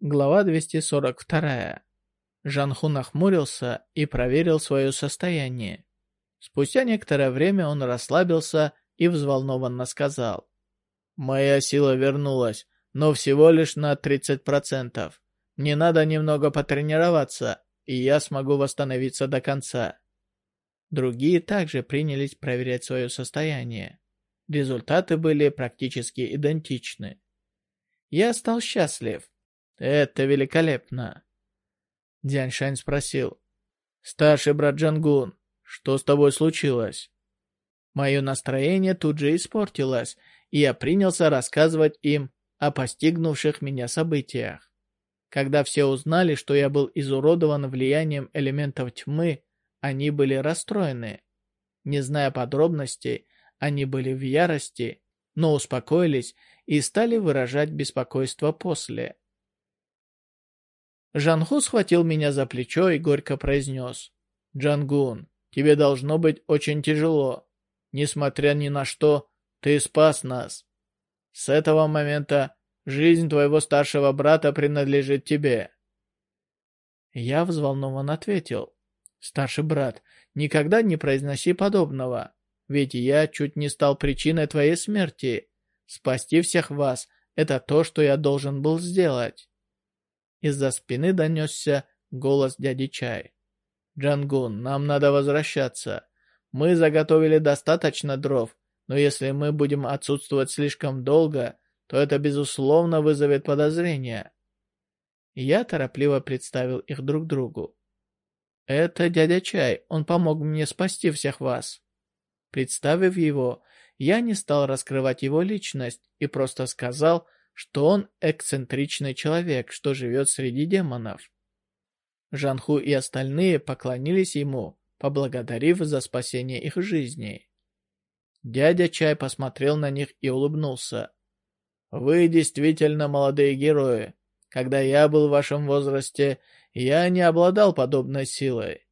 Глава 242. Жанху нахмурился и проверил свое состояние. Спустя некоторое время он расслабился и взволнованно сказал. «Моя сила вернулась, но всего лишь на 30%. Мне надо немного потренироваться, и я смогу восстановиться до конца». Другие также принялись проверять свое состояние. Результаты были практически идентичны. Я стал счастлив. Это великолепно. Дяньшань спросил. Старший брат Джангун, что с тобой случилось? Мое настроение тут же испортилось, и я принялся рассказывать им о постигнувших меня событиях. Когда все узнали, что я был изуродован влиянием элементов тьмы, они были расстроены. Не зная подробностей, они были в ярости, но успокоились и стали выражать беспокойство после. Жанху схватил меня за плечо и горько произнес. «Джангун, тебе должно быть очень тяжело. Несмотря ни на что, ты спас нас. С этого момента жизнь твоего старшего брата принадлежит тебе». Я взволнованно ответил. «Старший брат, никогда не произноси подобного, ведь я чуть не стал причиной твоей смерти. Спасти всех вас — это то, что я должен был сделать». Из-за спины донесся голос дяди Чай. «Джангун, нам надо возвращаться. Мы заготовили достаточно дров, но если мы будем отсутствовать слишком долго, то это, безусловно, вызовет подозрения». Я торопливо представил их друг другу. «Это дядя Чай, он помог мне спасти всех вас». Представив его, я не стал раскрывать его личность и просто сказал, что он эксцентричный человек, что живет среди демонов. Жанху и остальные поклонились ему, поблагодарив за спасение их жизней. Дядя Чай посмотрел на них и улыбнулся. «Вы действительно молодые герои. Когда я был в вашем возрасте, я не обладал подобной силой.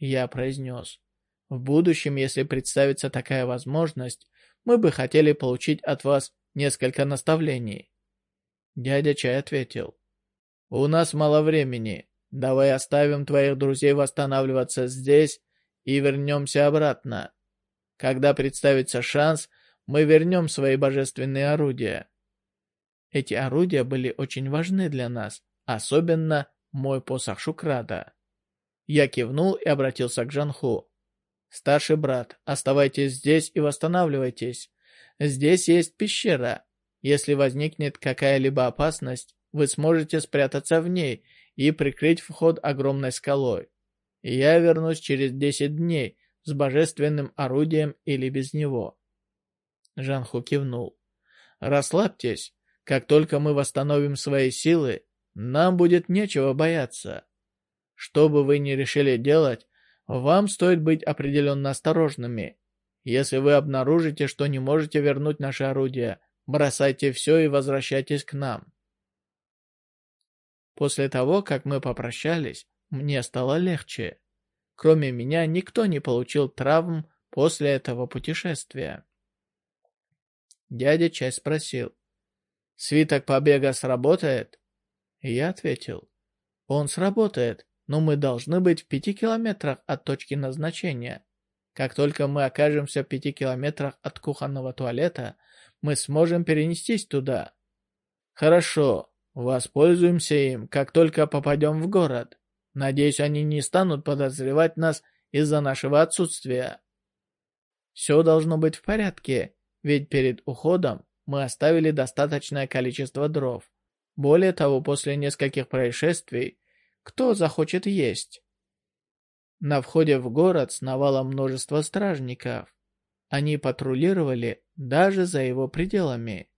Я произнес. В будущем, если представится такая возможность, мы бы хотели получить от вас несколько наставлений. Дядя Чай ответил. У нас мало времени. Давай оставим твоих друзей восстанавливаться здесь и вернемся обратно. Когда представится шанс, мы вернем свои божественные орудия. Эти орудия были очень важны для нас, особенно мой посох Шукрада. Я кивнул и обратился к Жанху. «Старший брат, оставайтесь здесь и восстанавливайтесь. Здесь есть пещера. Если возникнет какая-либо опасность, вы сможете спрятаться в ней и прикрыть вход огромной скалой. Я вернусь через 10 дней с божественным орудием или без него». Жанху кивнул. «Расслабьтесь. Как только мы восстановим свои силы, нам будет нечего бояться. Что бы вы ни решили делать, вам стоит быть определенно осторожными. Если вы обнаружите, что не можете вернуть наше орудие, бросайте все и возвращайтесь к нам. После того, как мы попрощались, мне стало легче. Кроме меня, никто не получил травм после этого путешествия. Дядя Чай спросил, «Свиток побега сработает?» я ответил, он сработает, но мы должны быть в пяти километрах от точки назначения. Как только мы окажемся в пяти километрах от кухонного туалета, мы сможем перенестись туда. Хорошо, воспользуемся им, как только попадем в город. Надеюсь, они не станут подозревать нас из-за нашего отсутствия. Все должно быть в порядке, ведь перед уходом мы оставили достаточное количество дров. Более того, после нескольких происшествий, кто захочет есть? На входе в город сновало множество стражников. Они патрулировали даже за его пределами.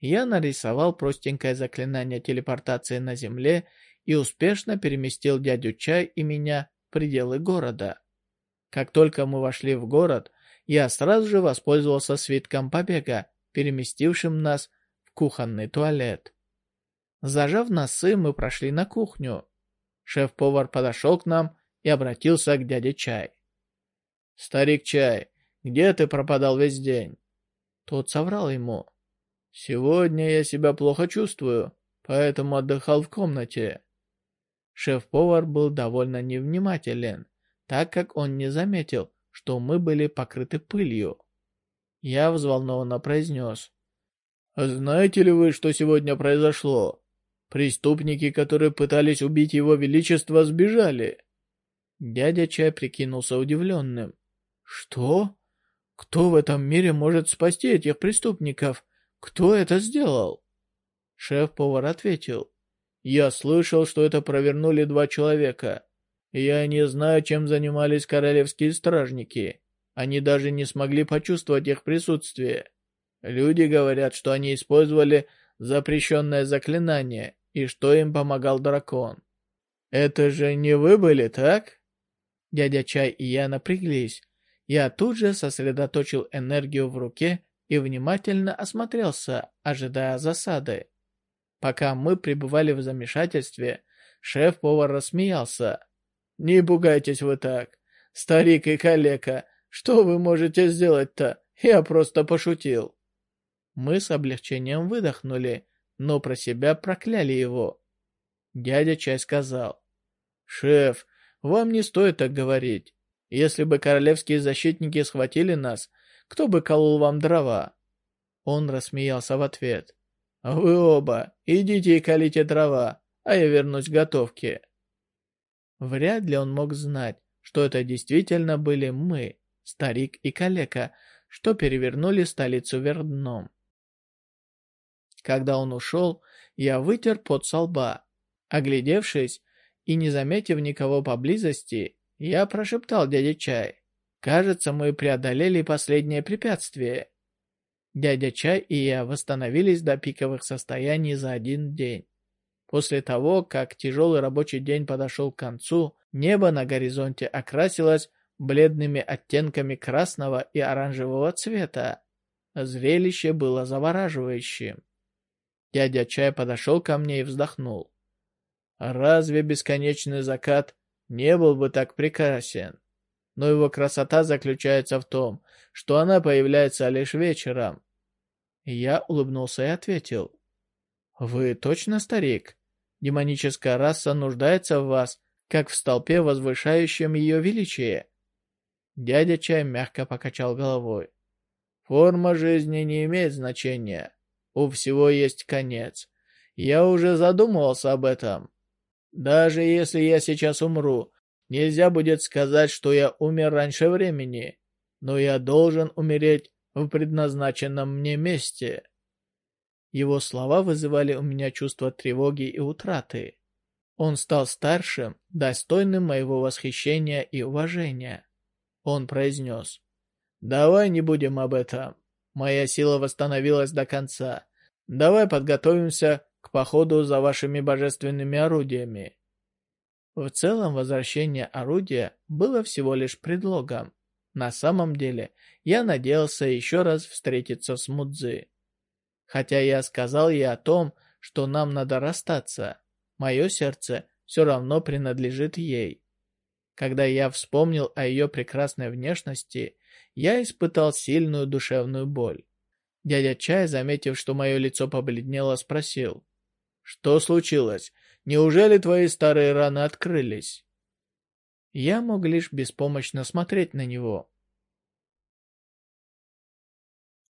Я нарисовал простенькое заклинание телепортации на земле и успешно переместил дядю Чай и меня в пределы города. Как только мы вошли в город, я сразу же воспользовался свитком побега, переместившим нас в кухонный туалет. Зажав носы, мы прошли на кухню. Шеф-повар подошел к нам и обратился к дяде Чай. «Старик Чай, где ты пропадал весь день?» Тот соврал ему. «Сегодня я себя плохо чувствую. поэтому отдыхал в комнате. Шеф-повар был довольно невнимателен, так как он не заметил, что мы были покрыты пылью. Я взволнованно произнес. «Знаете ли вы, что сегодня произошло? Преступники, которые пытались убить его величество, сбежали». Дядя Чай прикинулся удивленным. «Что? Кто в этом мире может спасти этих преступников? Кто это сделал?» Шеф-повар ответил. «Я слышал, что это провернули два человека. Я не знаю, чем занимались королевские стражники. Они даже не смогли почувствовать их присутствие. Люди говорят, что они использовали запрещенное заклинание и что им помогал дракон. Это же не вы были, так? Дядя Чай и я напряглись. Я тут же сосредоточил энергию в руке и внимательно осмотрелся, ожидая засады. Пока мы пребывали в замешательстве, шеф-повар рассмеялся. «Не пугайтесь вы так. Старик и калека, что вы можете сделать-то? Я просто пошутил». Мы с облегчением выдохнули, но про себя прокляли его. Дядя Чай сказал. «Шеф, вам не стоит так говорить. Если бы королевские защитники схватили нас, кто бы колол вам дрова?» Он рассмеялся в ответ. «Вы оба, идите и колите дрова, а я вернусь к готовке». Вряд ли он мог знать, что это действительно были мы, старик и калека, что перевернули столицу вверх дном. Когда он ушел, я вытер пот со лба. Оглядевшись и не заметив никого поблизости, я прошептал дяде Чай. «Кажется, мы преодолели последнее препятствие». Дядя Чай и я восстановились до пиковых состояний за один день. После того, как тяжелый рабочий день подошел к концу, небо на горизонте окрасилось бледными оттенками красного и оранжевого цвета. Зрелище было завораживающим. Дядя Чай подошел ко мне и вздохнул. Разве бесконечный закат не был бы так прекрасен? Но его красота заключается в том, что она появляется лишь вечером. Я улыбнулся и ответил. «Вы точно старик?» Демоническая раса нуждается в вас, как в столпе, возвышающем ее величие. Дядя Чай мягко покачал головой. Форма жизни не имеет значения. У всего есть конец. Я уже задумывался об этом. Даже если я сейчас умру, нельзя будет сказать, что я умер раньше времени. Но я должен умереть в предназначенном мне месте. Его слова вызывали у меня чувство тревоги и утраты. Он стал старшим, достойным моего восхищения и уважения. Он произнес, «Давай не будем об этом. Моя сила восстановилась до конца. Давай подготовимся к походу за вашими божественными орудиями». В целом, возвращение орудия было всего лишь предлогом. На самом деле, я надеялся еще раз встретиться с Мудзи. Хотя я сказал ей о том, что нам надо расстаться, мое сердце все равно принадлежит ей. Когда я вспомнил о ее прекрасной внешности, я испытал сильную душевную боль. Дядя Чай, заметив, что мое лицо побледнело, спросил. «Что случилось? Неужели твои старые раны открылись?» Я мог лишь беспомощно смотреть на него.